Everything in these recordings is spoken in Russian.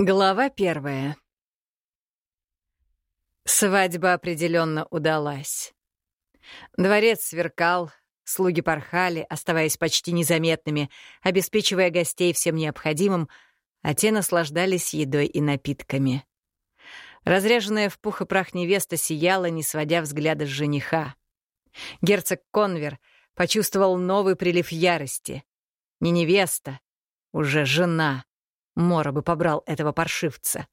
Глава первая. Свадьба определенно удалась. Дворец сверкал, слуги порхали, оставаясь почти незаметными, обеспечивая гостей всем необходимым, а те наслаждались едой и напитками. Разряженная в пух и прах невеста сияла, не сводя взгляда с жениха. Герцог Конвер почувствовал новый прилив ярости. Не невеста, уже жена — Мора бы побрал этого паршивца.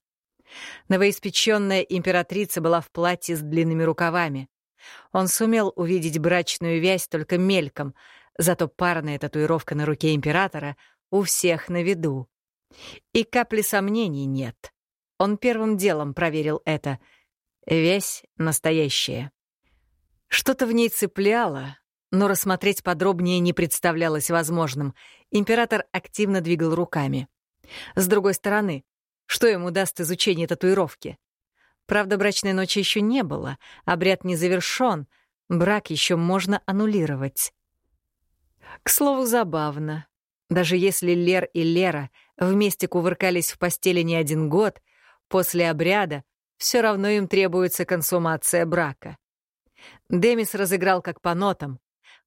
Новоиспеченная императрица была в платье с длинными рукавами. Он сумел увидеть брачную вязь только мельком, зато парная татуировка на руке императора у всех на виду. И капли сомнений нет. Он первым делом проверил это. Вязь настоящая. Что-то в ней цепляло, но рассмотреть подробнее не представлялось возможным. Император активно двигал руками. С другой стороны, что ему даст изучение татуировки? Правда, брачной ночи еще не было, обряд не завершен, брак еще можно аннулировать. К слову, забавно. Даже если Лер и Лера вместе кувыркались в постели не один год, после обряда все равно им требуется консумация брака. Демис разыграл как по нотам,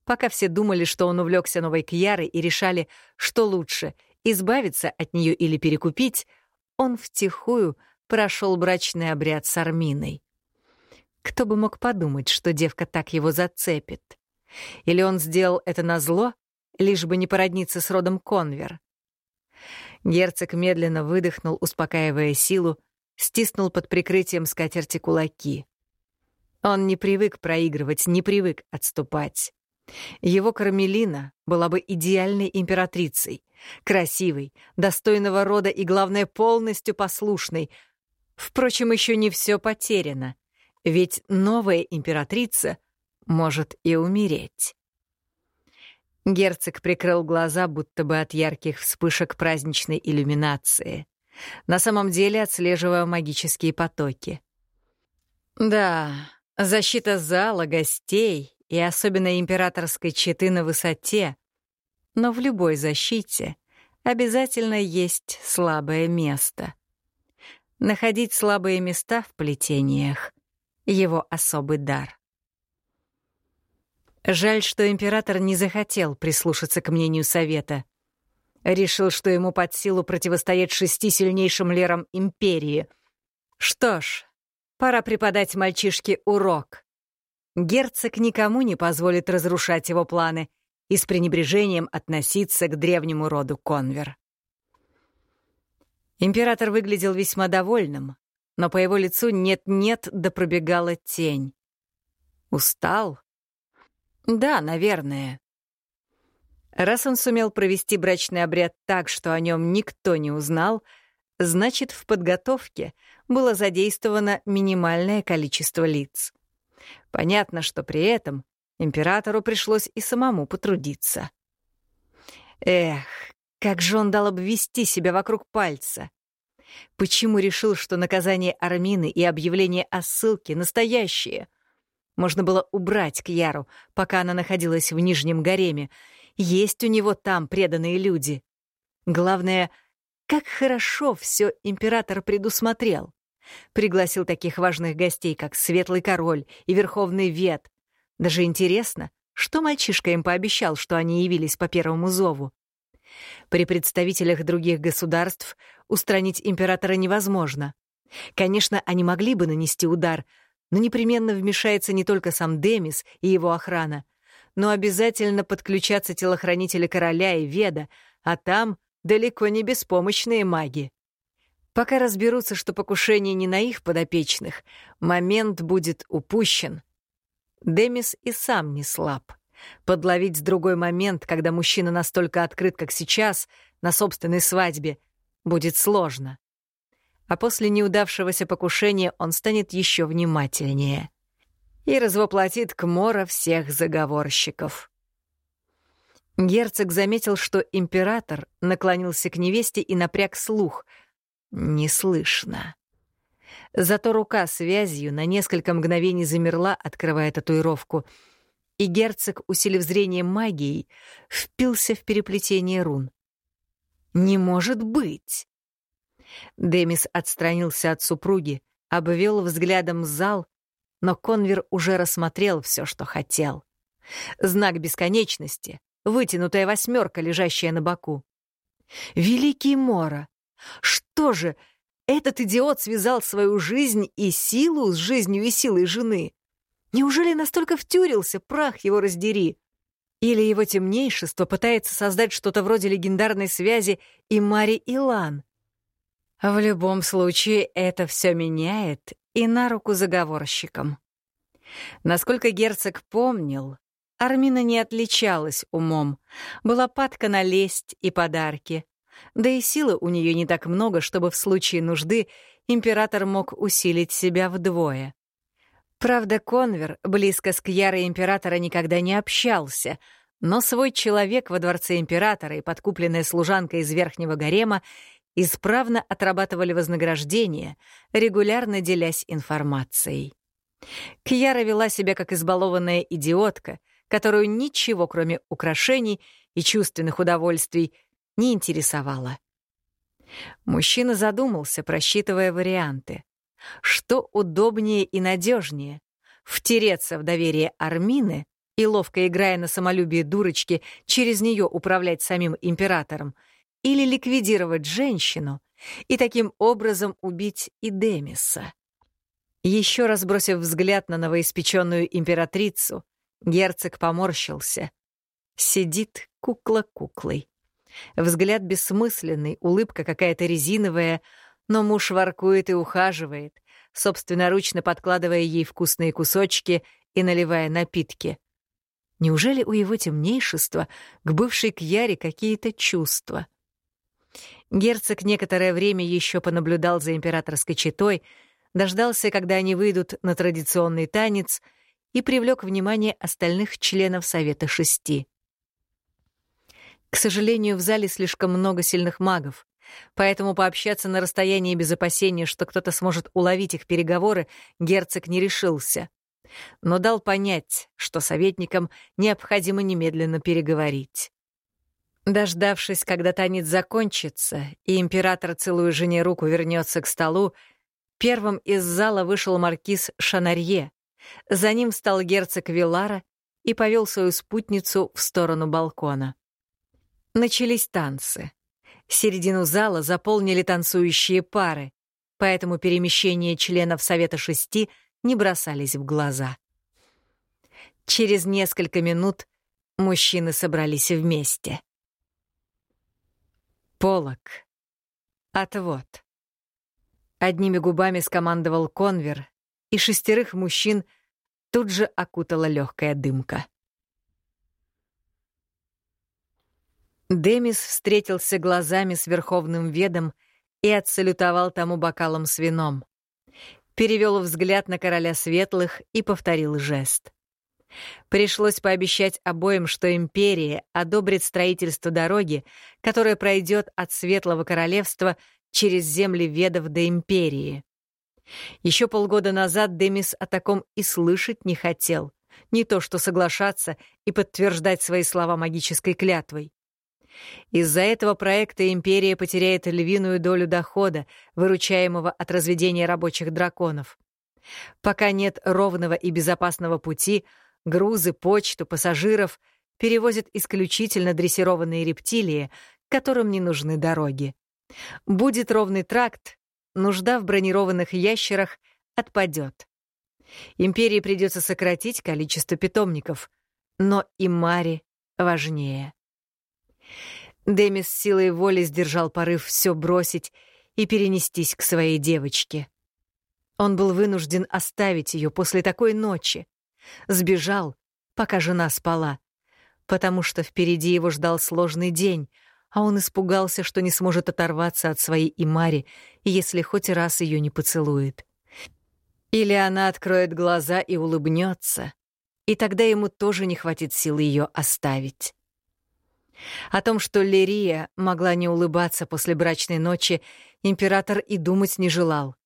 пока все думали, что он увлекся новой Кьярой и решали, что лучше — избавиться от нее или перекупить, он втихую прошел брачный обряд с Арминой. Кто бы мог подумать, что девка так его зацепит? Или он сделал это назло, лишь бы не породниться с родом Конвер? Герцог медленно выдохнул, успокаивая силу, стиснул под прикрытием скатерти кулаки. Он не привык проигрывать, не привык отступать. Его Кармелина была бы идеальной императрицей, красивой, достойного рода и, главное, полностью послушной. Впрочем, еще не все потеряно, ведь новая императрица может и умереть. Герцог прикрыл глаза, будто бы от ярких вспышек праздничной иллюминации. На самом деле отслеживая магические потоки. Да, защита зала, гостей и особенно императорской четы на высоте, но в любой защите обязательно есть слабое место. Находить слабые места в плетениях — его особый дар. Жаль, что император не захотел прислушаться к мнению совета. Решил, что ему под силу противостоять шести сильнейшим лерам империи. Что ж, пора преподать мальчишке урок. Герцог никому не позволит разрушать его планы и с пренебрежением относиться к древнему роду Конвер. Император выглядел весьма довольным, но по его лицу нет-нет да пробегала тень. Устал? Да, наверное. Раз он сумел провести брачный обряд так, что о нем никто не узнал, значит, в подготовке было задействовано минимальное количество лиц. Понятно, что при этом императору пришлось и самому потрудиться. Эх, как же он дал обвести себя вокруг пальца. Почему решил, что наказание Армины и объявление о ссылке настоящие? Можно было убрать Кьяру, пока она находилась в Нижнем Гареме. Есть у него там преданные люди. Главное, как хорошо все император предусмотрел. Пригласил таких важных гостей, как Светлый Король и Верховный Вет. Даже интересно, что мальчишка им пообещал, что они явились по первому зову. При представителях других государств устранить императора невозможно. Конечно, они могли бы нанести удар, но непременно вмешается не только сам Демис и его охрана, но обязательно подключатся телохранители короля и Веда, а там далеко не беспомощные маги. Пока разберутся, что покушение не на их подопечных, момент будет упущен. Демис и сам не слаб. Подловить другой момент, когда мужчина настолько открыт, как сейчас, на собственной свадьбе, будет сложно. А после неудавшегося покушения он станет еще внимательнее и развоплотит к Мора всех заговорщиков. Герцог заметил, что император наклонился к невесте и напряг слух — не слышно. Зато рука связью на несколько мгновений замерла, открывая татуировку, и герцог, усилив зрение магией, впился в переплетение рун. «Не может быть!» Демис отстранился от супруги, обвел взглядом зал, но Конвер уже рассмотрел все, что хотел. Знак бесконечности, вытянутая восьмерка, лежащая на боку. Великий Мора! Что же, этот идиот связал свою жизнь и силу с жизнью и силой жены? Неужели настолько втюрился, прах его раздери? Или его темнейшество пытается создать что-то вроде легендарной связи и Мари и Лан? В любом случае, это все меняет и на руку заговорщикам. Насколько герцог помнил, Армина не отличалась умом, была падка на лесть и подарки, да и силы у нее не так много, чтобы в случае нужды император мог усилить себя вдвое. Правда, Конвер близко с Кьярой императора никогда не общался, но свой человек во дворце императора и подкупленная служанка из верхнего гарема исправно отрабатывали вознаграждение, регулярно делясь информацией. Кьяра вела себя как избалованная идиотка, которую ничего, кроме украшений и чувственных удовольствий, не интересовало. Мужчина задумался, просчитывая варианты. Что удобнее и надежнее? Втереться в доверие Армины и, ловко играя на самолюбие дурочки, через нее управлять самим императором, или ликвидировать женщину и таким образом убить и Демиса. Еще раз бросив взгляд на новоиспеченную императрицу, герцог поморщился. Сидит кукла куклой. Взгляд бессмысленный, улыбка какая-то резиновая, но муж воркует и ухаживает, собственноручно подкладывая ей вкусные кусочки и наливая напитки. Неужели у его темнейшества к бывшей Кьяре какие-то чувства? Герцог некоторое время еще понаблюдал за императорской четой, дождался, когда они выйдут на традиционный танец, и привлек внимание остальных членов Совета Шести. К сожалению, в зале слишком много сильных магов. Поэтому пообщаться на расстоянии без опасения, что кто-то сможет уловить их переговоры, герцог не решился. Но дал понять, что советникам необходимо немедленно переговорить. Дождавшись, когда танец закончится, и император, целую жене руку, вернется к столу, первым из зала вышел маркиз Шанарье. За ним встал герцог Вилара и повел свою спутницу в сторону балкона. Начались танцы. Середину зала заполнили танцующие пары, поэтому перемещения членов Совета Шести не бросались в глаза. Через несколько минут мужчины собрались вместе. Полок. Отвод. Одними губами скомандовал конвер, и шестерых мужчин тут же окутала легкая дымка. Демис встретился глазами с Верховным Ведом и отсалютовал тому бокалом с вином. Перевел взгляд на короля светлых и повторил жест. Пришлось пообещать обоим, что империя одобрит строительство дороги, которая пройдет от Светлого Королевства через земли Ведов до Империи. Еще полгода назад Демис о таком и слышать не хотел, не то что соглашаться и подтверждать свои слова магической клятвой. Из-за этого проекта империя потеряет львиную долю дохода, выручаемого от разведения рабочих драконов. Пока нет ровного и безопасного пути, грузы, почту, пассажиров перевозят исключительно дрессированные рептилии, которым не нужны дороги. Будет ровный тракт, нужда в бронированных ящерах отпадет. Империи придется сократить количество питомников, но и Мари важнее. Демис силой воли сдержал порыв все бросить и перенестись к своей девочке. Он был вынужден оставить ее после такой ночи. Сбежал, пока жена спала, потому что впереди его ждал сложный день, а он испугался, что не сможет оторваться от своей Имари, если хоть раз ее не поцелует. Или она откроет глаза и улыбнется, и тогда ему тоже не хватит сил ее оставить. О том, что Лерия могла не улыбаться после брачной ночи, император и думать не желал.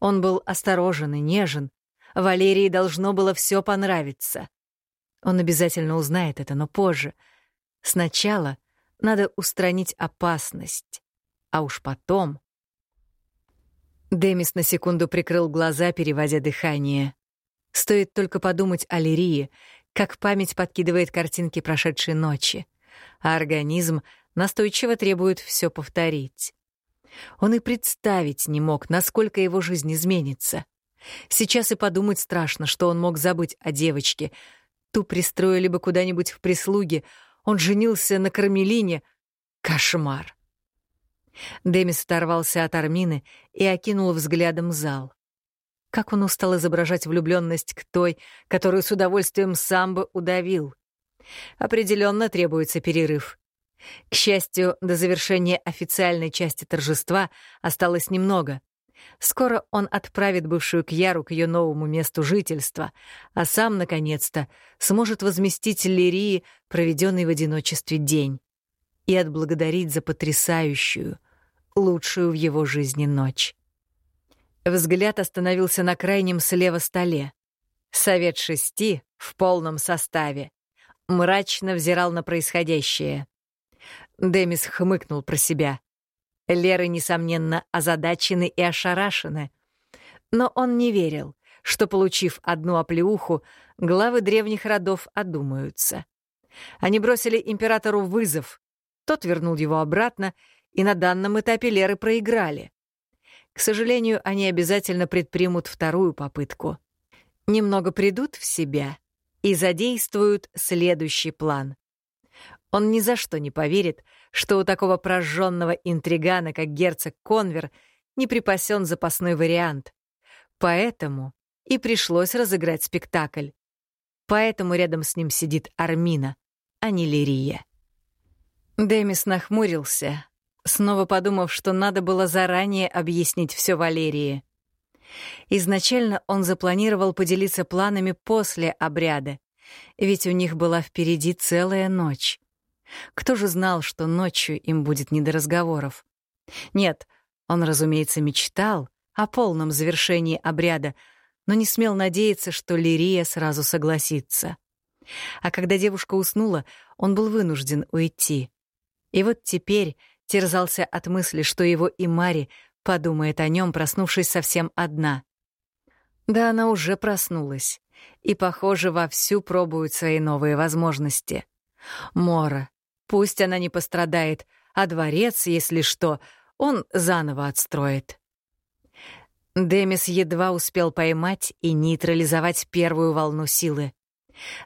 Он был осторожен и нежен. Валерии должно было все понравиться. Он обязательно узнает это, но позже. Сначала надо устранить опасность, а уж потом... Демис на секунду прикрыл глаза, переводя дыхание. Стоит только подумать о Лирии, как память подкидывает картинки прошедшей ночи, а организм настойчиво требует все повторить. Он и представить не мог, насколько его жизнь изменится. Сейчас и подумать страшно, что он мог забыть о девочке. Ту пристроили бы куда-нибудь в прислуге. Он женился на Кармелине. Кошмар. Демис оторвался от Армины и окинул взглядом зал. Как он устал изображать влюбленность к той, которую с удовольствием сам бы удавил. Определенно требуется перерыв. К счастью, до завершения официальной части торжества осталось немного. Скоро он отправит бывшую Кьяру к ее новому месту жительства, а сам, наконец-то, сможет возместить Лирии проведенный в одиночестве день и отблагодарить за потрясающую, лучшую в его жизни ночь. Взгляд остановился на крайнем слева столе. Совет шести в полном составе. Мрачно взирал на происходящее. Демис хмыкнул про себя. Леры, несомненно, озадачены и ошарашены. Но он не верил, что, получив одну оплеуху, главы древних родов одумаются. Они бросили императору вызов. Тот вернул его обратно, и на данном этапе Леры проиграли. К сожалению, они обязательно предпримут вторую попытку. Немного придут в себя и задействуют следующий план. Он ни за что не поверит, что у такого прожженного интригана, как герцог Конвер, не припасен запасной вариант. Поэтому и пришлось разыграть спектакль. Поэтому рядом с ним сидит Армина, а не Лирия. Демис нахмурился, снова подумав, что надо было заранее объяснить все Валерии. Изначально он запланировал поделиться планами после обряда, ведь у них была впереди целая ночь. Кто же знал, что ночью им будет не до разговоров? Нет, он, разумеется, мечтал о полном завершении обряда, но не смел надеяться, что Лирия сразу согласится. А когда девушка уснула, он был вынужден уйти. И вот теперь терзался от мысли, что его и Мари подумает о нем, проснувшись совсем одна. Да она уже проснулась и, похоже, вовсю пробует свои новые возможности. Мора, Пусть она не пострадает, а дворец, если что, он заново отстроит. Демис едва успел поймать и нейтрализовать первую волну силы.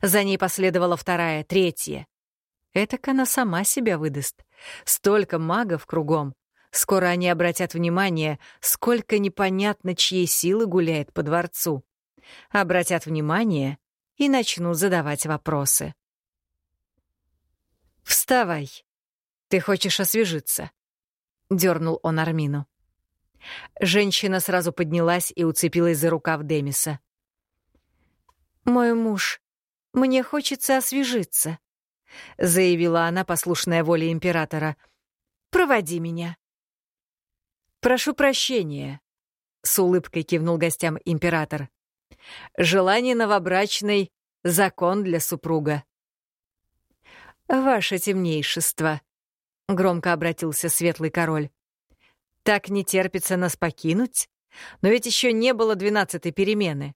За ней последовала вторая, третья. Этак она сама себя выдаст. Столько магов кругом. Скоро они обратят внимание, сколько непонятно чьей силы гуляет по дворцу. Обратят внимание и начнут задавать вопросы. «Вставай! Ты хочешь освежиться?» — дернул он Армину. Женщина сразу поднялась и уцепилась за рукав Демиса. «Мой муж, мне хочется освежиться», — заявила она, послушная воле императора. «Проводи меня». «Прошу прощения», — с улыбкой кивнул гостям император. «Желание новобрачной — закон для супруга». «Ваше темнейшество», — громко обратился светлый король. «Так не терпится нас покинуть? Но ведь еще не было двенадцатой перемены».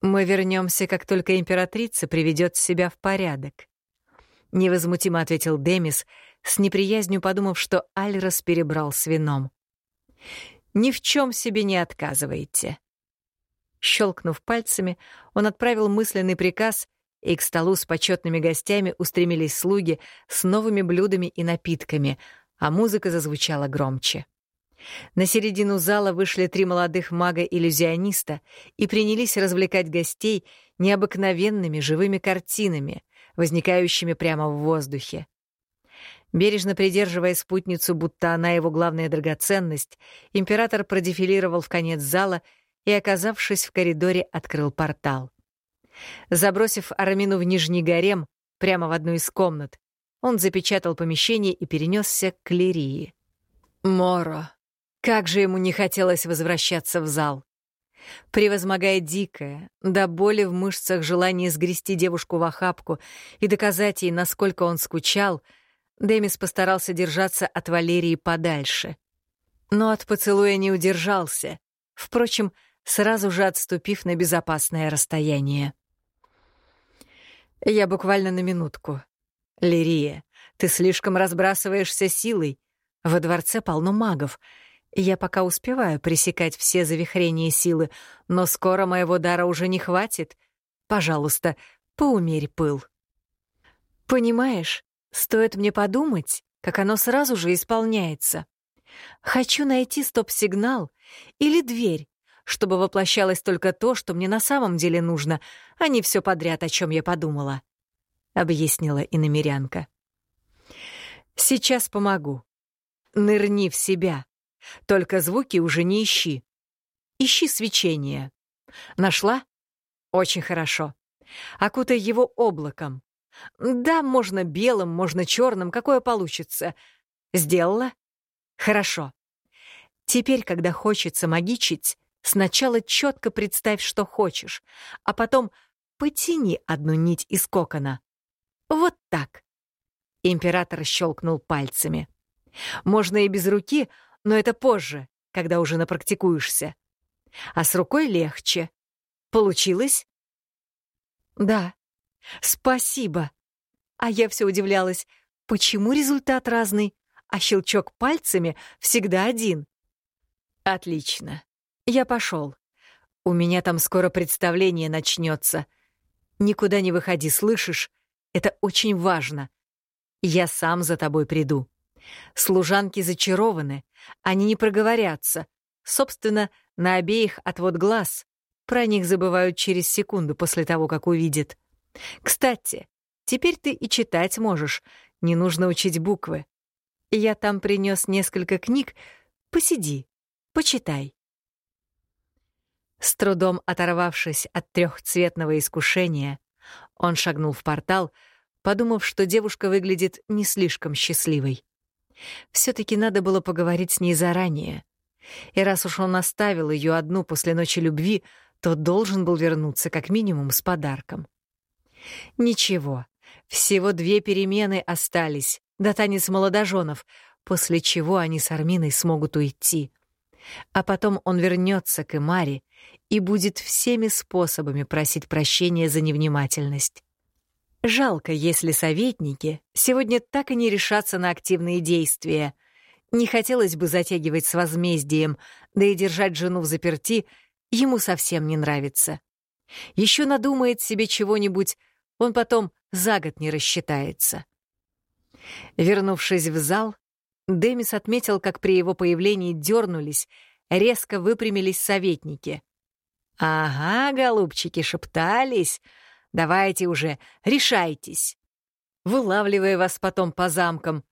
«Мы вернемся, как только императрица приведет себя в порядок», — невозмутимо ответил Демис, с неприязнью подумав, что Альрос перебрал с вином. «Ни в чем себе не отказывайте». Щелкнув пальцами, он отправил мысленный приказ и к столу с почетными гостями устремились слуги с новыми блюдами и напитками, а музыка зазвучала громче. На середину зала вышли три молодых мага-иллюзиониста и принялись развлекать гостей необыкновенными живыми картинами, возникающими прямо в воздухе. Бережно придерживая спутницу, будто она его главная драгоценность, император продефилировал в конец зала и, оказавшись в коридоре, открыл портал. Забросив Арамину в нижний гарем, прямо в одну из комнат, он запечатал помещение и перенесся к Лирии. Моро. Как же ему не хотелось возвращаться в зал. Превозмогая дикое, до боли в мышцах желание сгрести девушку в охапку и доказать ей, насколько он скучал, Демис постарался держаться от Валерии подальше. но от поцелуя не удержался, впрочем, сразу же отступив на безопасное расстояние. «Я буквально на минутку. Лирия, ты слишком разбрасываешься силой. Во дворце полно магов. Я пока успеваю пресекать все завихрения силы, но скоро моего дара уже не хватит. Пожалуйста, поумерь пыл». «Понимаешь, стоит мне подумать, как оно сразу же исполняется. Хочу найти стоп-сигнал или дверь, чтобы воплощалось только то, что мне на самом деле нужно, а не все подряд, о чем я подумала», — объяснила иномерянка. «Сейчас помогу. Нырни в себя. Только звуки уже не ищи. Ищи свечение. Нашла? Очень хорошо. Окутай его облаком. Да, можно белым, можно черным, какое получится. Сделала? Хорошо. Теперь, когда хочется магичить, сначала четко представь, что хочешь, а потом потяни одну нить из кокона. Вот так. Император щелкнул пальцами. Можно и без руки, но это позже, когда уже напрактикуешься. А с рукой легче. Получилось? Да. Спасибо. А я все удивлялась, почему результат разный, а щелчок пальцами всегда один. Отлично. Я пошел. У меня там скоро представление начнется. Никуда не выходи, слышишь? Это очень важно. Я сам за тобой приду. Служанки зачарованы, они не проговорятся. Собственно, на обеих отвод глаз. Про них забывают через секунду после того, как увидят. Кстати, теперь ты и читать можешь, не нужно учить буквы. Я там принес несколько книг, посиди, почитай. С трудом оторвавшись от трехцветного искушения, он шагнул в портал, подумав, что девушка выглядит не слишком счастливой. Все-таки надо было поговорить с ней заранее. И раз уж он оставил ее одну после ночи любви, то должен был вернуться как минимум с подарком. Ничего, всего две перемены остались, до танец молодоженов, после чего они с Арминой смогут уйти. А потом он вернется к Эмаре и будет всеми способами просить прощения за невнимательность. Жалко, если советники сегодня так и не решатся на активные действия. Не хотелось бы затягивать с возмездием, да и держать жену в заперти ему совсем не нравится. Еще надумает себе чего-нибудь, он потом за год не рассчитается. Вернувшись в зал, Демис отметил, как при его появлении дернулись, резко выпрямились советники. «Ага, голубчики, шептались. Давайте уже, решайтесь!» Вылавливая вас потом по замкам.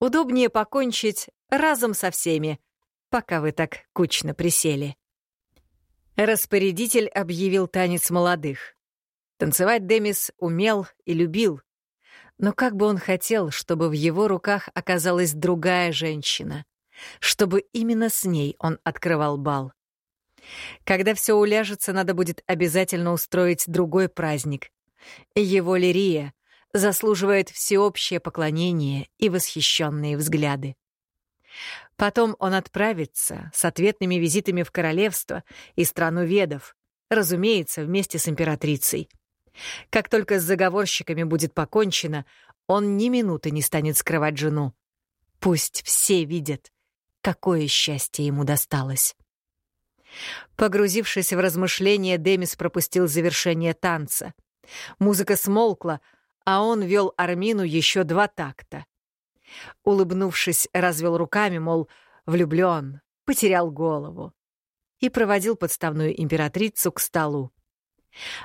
Удобнее покончить разом со всеми, пока вы так кучно присели. Распорядитель объявил танец молодых. Танцевать Демис умел и любил. Но как бы он хотел, чтобы в его руках оказалась другая женщина, чтобы именно с ней он открывал бал. Когда все уляжется, надо будет обязательно устроить другой праздник. Его лирия заслуживает всеобщее поклонение и восхищенные взгляды. Потом он отправится с ответными визитами в королевство и страну ведов, разумеется, вместе с императрицей. Как только с заговорщиками будет покончено, он ни минуты не станет скрывать жену. Пусть все видят, какое счастье ему досталось. Погрузившись в размышления, Демис пропустил завершение танца. Музыка смолкла, а он вел Армину еще два такта. Улыбнувшись, развел руками, мол, влюблен, потерял голову. И проводил подставную императрицу к столу.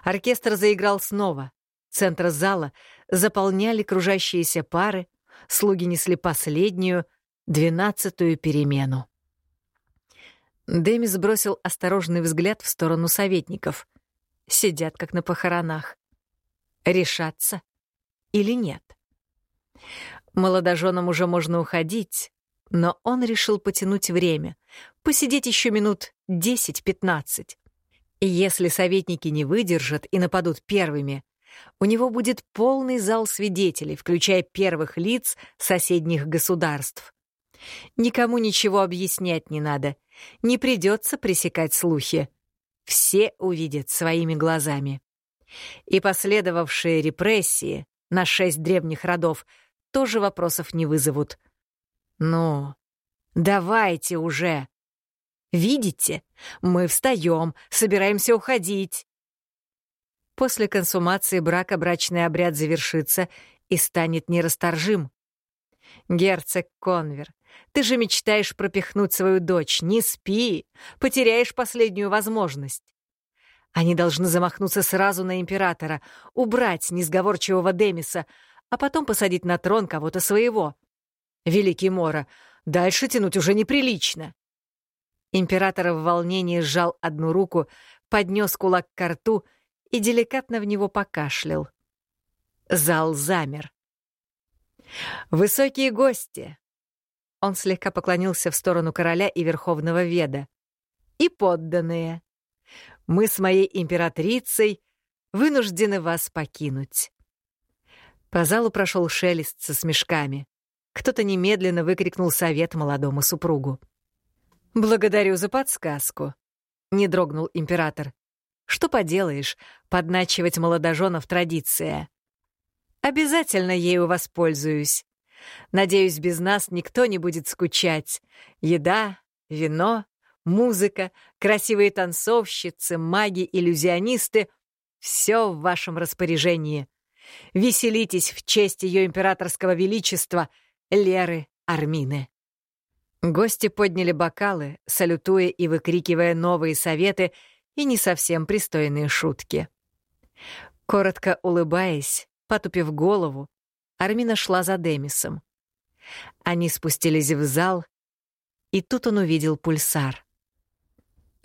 Оркестр заиграл снова. Центр зала заполняли кружащиеся пары, слуги несли последнюю, двенадцатую перемену. Дэми сбросил осторожный взгляд в сторону советников. Сидят, как на похоронах. Решаться или нет? Молодоженам уже можно уходить, но он решил потянуть время, посидеть еще минут 10-15. Если советники не выдержат и нападут первыми, у него будет полный зал свидетелей, включая первых лиц соседних государств. Никому ничего объяснять не надо. Не придется пресекать слухи. Все увидят своими глазами. И последовавшие репрессии на шесть древних родов тоже вопросов не вызовут. Ну, давайте уже. Видите, мы встаем, собираемся уходить. После консумации брака брачный обряд завершится и станет нерасторжим. Герцог Конвер, ты же мечтаешь пропихнуть свою дочь. Не спи, потеряешь последнюю возможность. Они должны замахнуться сразу на императора, убрать несговорчивого Демиса, а потом посадить на трон кого-то своего. Великий Мора, дальше тянуть уже неприлично. Император в волнении сжал одну руку, поднес кулак к рту и деликатно в него покашлял. Зал замер. «Высокие гости!» Он слегка поклонился в сторону короля и верховного веда. «И подданные! Мы с моей императрицей вынуждены вас покинуть». По залу прошел шелест со смешками. Кто-то немедленно выкрикнул совет молодому супругу. «Благодарю за подсказку», — не дрогнул император. «Что поделаешь, подначивать молодоженов традиция. Обязательно ею воспользуюсь. Надеюсь, без нас никто не будет скучать. Еда, вино, музыка, красивые танцовщицы, маги-иллюзионисты — все в вашем распоряжении. Веселитесь в честь ее императорского величества, Леры Армины. Гости подняли бокалы, салютуя и выкрикивая новые советы и не совсем пристойные шутки. Коротко улыбаясь, потупив голову, Армина шла за Демисом. Они спустились в зал, и тут он увидел пульсар.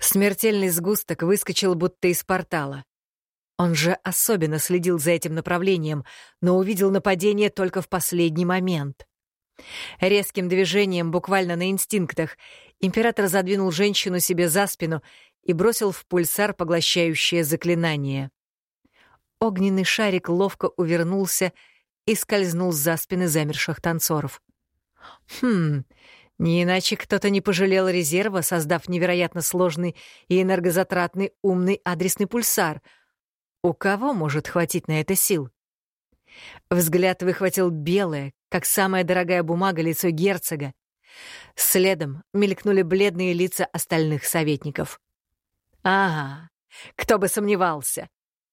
Смертельный сгусток выскочил будто из портала. Он же особенно следил за этим направлением, но увидел нападение только в последний момент. Резким движением, буквально на инстинктах, император задвинул женщину себе за спину и бросил в пульсар поглощающее заклинание. Огненный шарик ловко увернулся и скользнул за спины замерших танцоров. Хм, не иначе кто-то не пожалел резерва, создав невероятно сложный и энергозатратный умный адресный пульсар. У кого может хватить на это сил? Взгляд выхватил белое, как самая дорогая бумага, лицо герцога. Следом мелькнули бледные лица остальных советников. Ага, кто бы сомневался.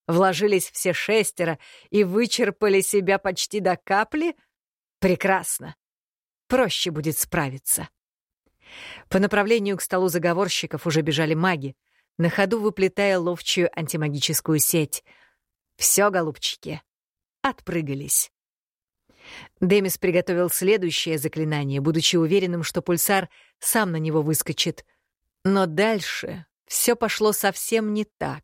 Вложились все шестеро и вычерпали себя почти до капли? Прекрасно проще будет справиться. По направлению к столу заговорщиков уже бежали маги, на ходу выплетая ловчую антимагическую сеть. Все, голубчики, отпрыгались. Демис приготовил следующее заклинание, будучи уверенным, что пульсар сам на него выскочит. Но дальше все пошло совсем не так.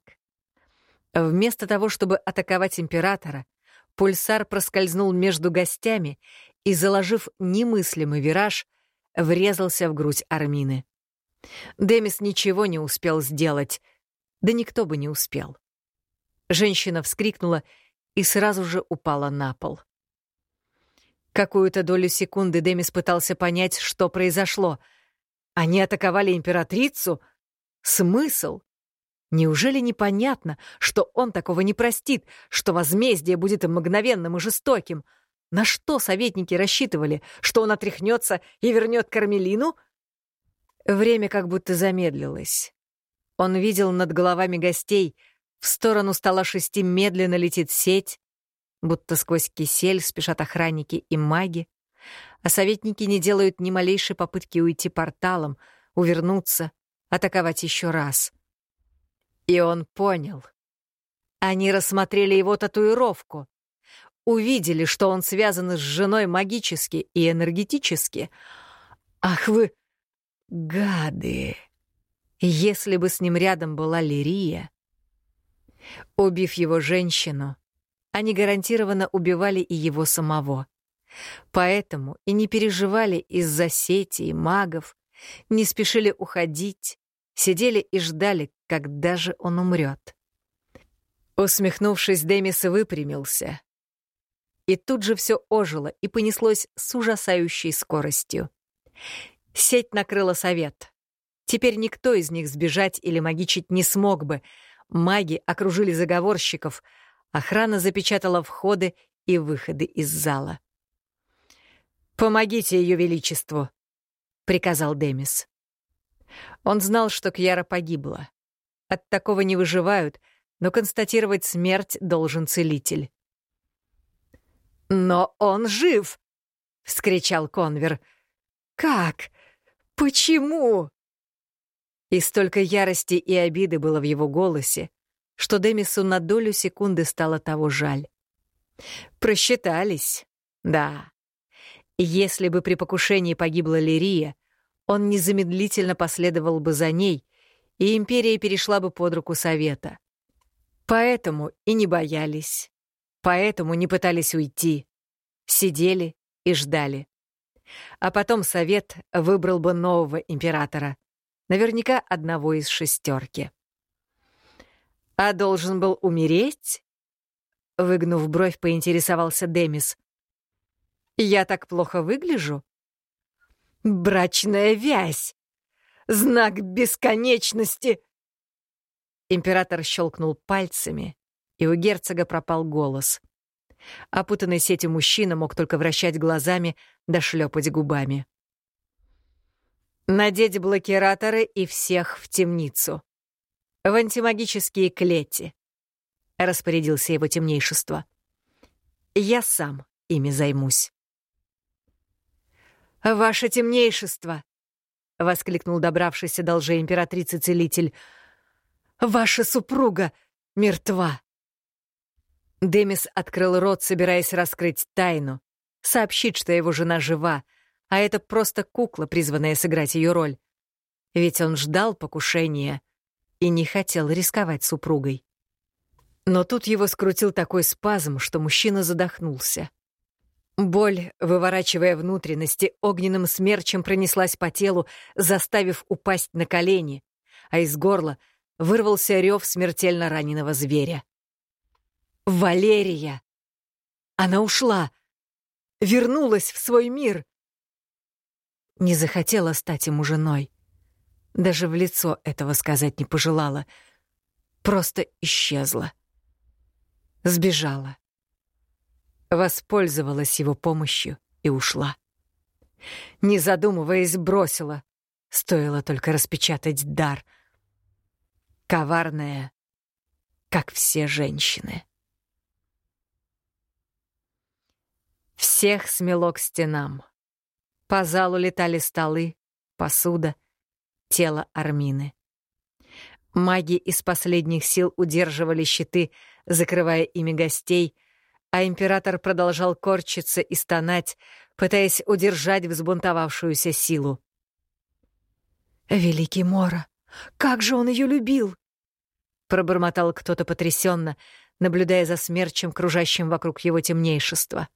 Вместо того, чтобы атаковать императора, пульсар проскользнул между гостями и, заложив немыслимый вираж, врезался в грудь Армины. Демис ничего не успел сделать, да никто бы не успел. Женщина вскрикнула и сразу же упала на пол. Какую-то долю секунды Демис пытался понять, что произошло. Они атаковали императрицу? Смысл? Неужели непонятно, что он такого не простит, что возмездие будет мгновенным и жестоким — на что советники рассчитывали? Что он отряхнется и вернет Кармелину? Время как будто замедлилось. Он видел над головами гостей, в сторону стола шести медленно летит сеть, будто сквозь кисель спешат охранники и маги, а советники не делают ни малейшей попытки уйти порталом, увернуться, атаковать еще раз. И он понял. Они рассмотрели его татуировку увидели, что он связан с женой магически и энергетически. Ах вы, гады! Если бы с ним рядом была Лирия... Убив его женщину, они гарантированно убивали и его самого. Поэтому и не переживали из-за сети и магов, не спешили уходить, сидели и ждали, когда же он умрет. Усмехнувшись, Демис выпрямился, и тут же все ожило и понеслось с ужасающей скоростью. Сеть накрыла совет. Теперь никто из них сбежать или магичить не смог бы. Маги окружили заговорщиков. Охрана запечатала входы и выходы из зала. «Помогите Ее Величеству», — приказал Демис. Он знал, что Кьяра погибла. От такого не выживают, но констатировать смерть должен целитель. «Но он жив!» — вскричал Конвер. «Как? Почему?» И столько ярости и обиды было в его голосе, что Демису на долю секунды стало того жаль. Просчитались, да. Если бы при покушении погибла Лирия, он незамедлительно последовал бы за ней, и империя перешла бы под руку Совета. Поэтому и не боялись, поэтому не пытались уйти, сидели и ждали. А потом Совет выбрал бы нового императора, наверняка одного из шестерки. А должен был умереть? Выгнув бровь, поинтересовался Демис. «Я так плохо выгляжу?» «Брачная вязь! Знак бесконечности!» Император щелкнул пальцами, и у герцога пропал голос. Опутанный сетью мужчина мог только вращать глазами да шлепать губами. «Надеть блокираторы и всех в темницу. В антимагические клети», — распорядился его темнейшество. «Я сам ими займусь». «Ваше темнейшество!» — воскликнул добравшийся до лжеимператрицы-целитель. «Ваша супруга мертва!» Демис открыл рот, собираясь раскрыть тайну, сообщить, что его жена жива, а это просто кукла, призванная сыграть ее роль. Ведь он ждал покушения и не хотел рисковать супругой. Но тут его скрутил такой спазм, что мужчина задохнулся. Боль, выворачивая внутренности, огненным смерчем пронеслась по телу, заставив упасть на колени, а из горла вырвался рев смертельно раненого зверя. Валерия! Она ушла! Вернулась в свой мир! Не захотела стать ему женой. Даже в лицо этого сказать не пожелала. Просто исчезла. Сбежала воспользовалась его помощью и ушла. Не задумываясь, бросила. Стоило только распечатать дар. Коварная, как все женщины. Всех смело к стенам. По залу летали столы, посуда, тело Армины. Маги из последних сил удерживали щиты, закрывая ими гостей — а император продолжал корчиться и стонать, пытаясь удержать взбунтовавшуюся силу. «Великий Мора, как же он ее любил!» пробормотал кто-то потрясенно, наблюдая за смерчем, кружащим вокруг его темнейшества.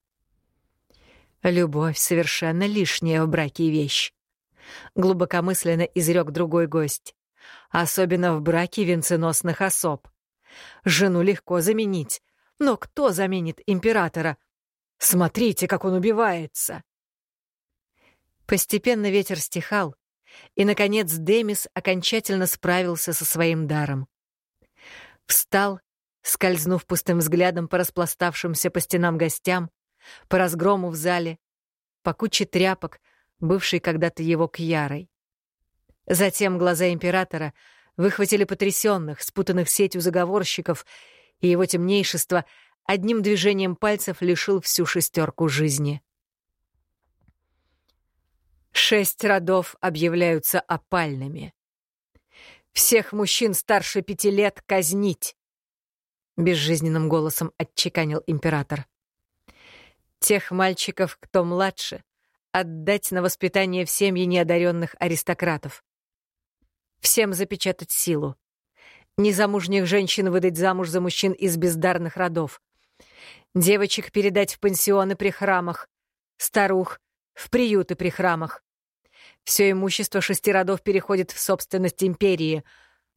«Любовь совершенно лишняя в браке вещь», — глубокомысленно изрек другой гость. «Особенно в браке венценосных особ. Жену легко заменить, но кто заменит императора? Смотрите, как он убивается!» Постепенно ветер стихал, и, наконец, Демис окончательно справился со своим даром. Встал, скользнув пустым взглядом по распластавшимся по стенам гостям, по разгрому в зале, по куче тряпок, бывшей когда-то его кьярой. Затем глаза императора выхватили потрясенных, спутанных сетью заговорщиков и его темнейшество одним движением пальцев лишил всю шестерку жизни. Шесть родов объявляются опальными. Всех мужчин старше пяти лет казнить, — безжизненным голосом отчеканил император. Тех мальчиков, кто младше, отдать на воспитание в семьи неодаренных аристократов. Всем запечатать силу незамужних женщин выдать замуж за мужчин из бездарных родов, девочек передать в пансионы при храмах, старух — в приюты при храмах. Все имущество шести родов переходит в собственность империи.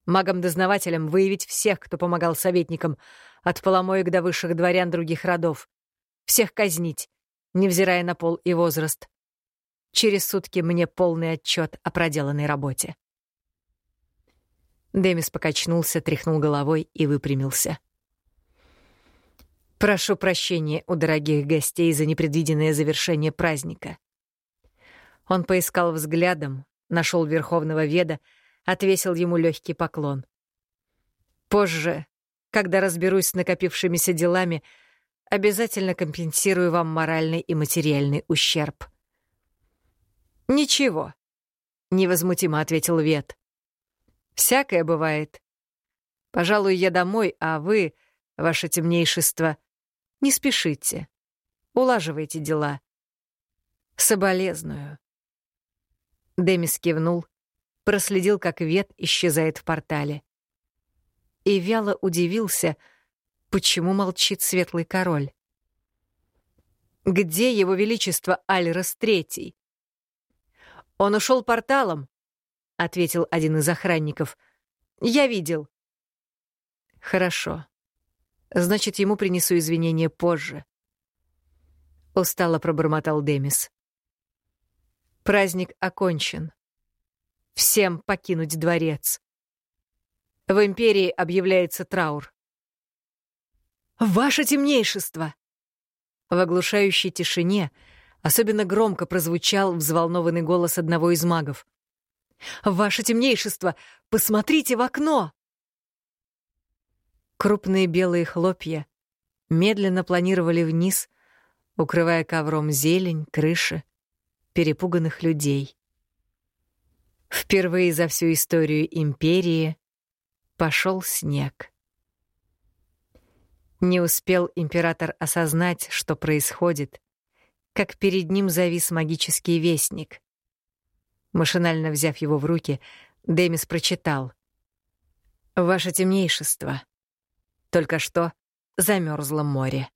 Магам-дознавателям выявить всех, кто помогал советникам, от поломоек до высших дворян других родов. Всех казнить, невзирая на пол и возраст. Через сутки мне полный отчет о проделанной работе. Демис покачнулся, тряхнул головой и выпрямился. «Прошу прощения у дорогих гостей за непредвиденное завершение праздника». Он поискал взглядом, нашел Верховного Веда, отвесил ему легкий поклон. «Позже, когда разберусь с накопившимися делами, обязательно компенсирую вам моральный и материальный ущерб». «Ничего», — невозмутимо ответил Вет. «Всякое бывает. Пожалуй, я домой, а вы, ваше темнейшество, не спешите. Улаживайте дела. Соболезную». Демис кивнул, проследил, как Вет исчезает в портале. И вяло удивился, почему молчит светлый король. «Где его величество Альрос Третий?» «Он ушел порталом», — ответил один из охранников. «Я видел». «Хорошо. Значит, ему принесу извинения позже». Устало пробормотал Демис. Праздник окончен. Всем покинуть дворец. В империи объявляется траур. «Ваше темнейшество!» В оглушающей тишине — Особенно громко прозвучал взволнованный голос одного из магов. «Ваше темнейшество, посмотрите в окно!» Крупные белые хлопья медленно планировали вниз, укрывая ковром зелень, крыши, перепуганных людей. Впервые за всю историю империи пошел снег. Не успел император осознать, что происходит, как перед ним завис магический вестник. Машинально взяв его в руки, Демис прочитал. «Ваше темнейшество. Только что замерзло море».